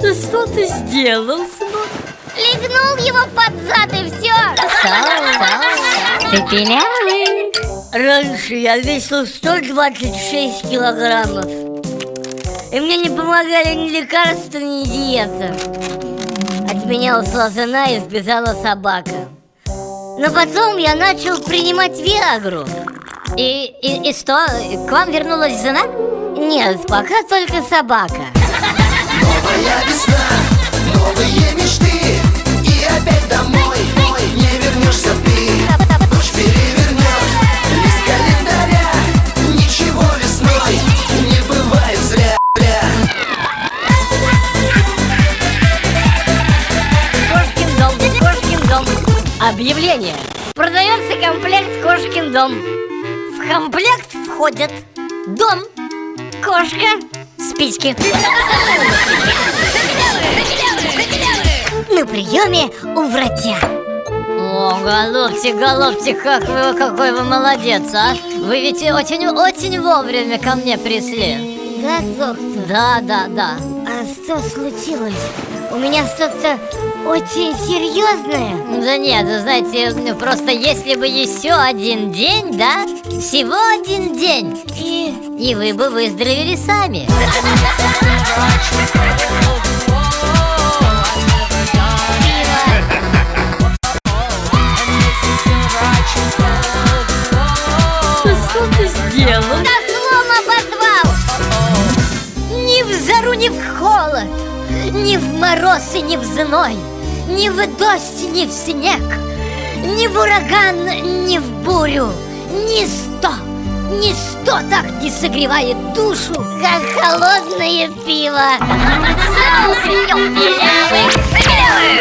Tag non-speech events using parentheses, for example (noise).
Да что ты сделал, сынок? Легнул его под зад и все Ты пилявый Раньше я весил 126 килограммов. И мне не помогали ни лекарства, ни диета. От меня ушла жена и сбежала собака. Но потом я начал принимать Виагру. И, и, и что, к вам вернулась жена? Нет, пока только собака. Новая весна, новые мечты. И опять домой, не вернешься ты. Ночь перевернешь, лист календаря. Ничего весной не бывает зря, зря Кошкин дом, Кошкин дом. Объявление. Продается комплект Кошкин дом В комплект входят дом, кошка, Спички На приеме у врача. О, голубчик, голубчик, как вы, какой вы молодец, а? Вы ведь очень-очень вовремя ко мне пришли. Да, доктор? Да, да, да что случилось? У меня что-то очень серьезное Да нет, вы знаете, ну, просто если бы еще один день, да? Всего один день И И вы бы выздоровели сами (laughs) жару, ни в холод, ни в мороз и ни в зной, ни в дождь, ни в снег, ни в ураган, ни в бурю, ни сто, ни сто так не согревает душу, как холодное пиво. Соус пилявый, пилявый.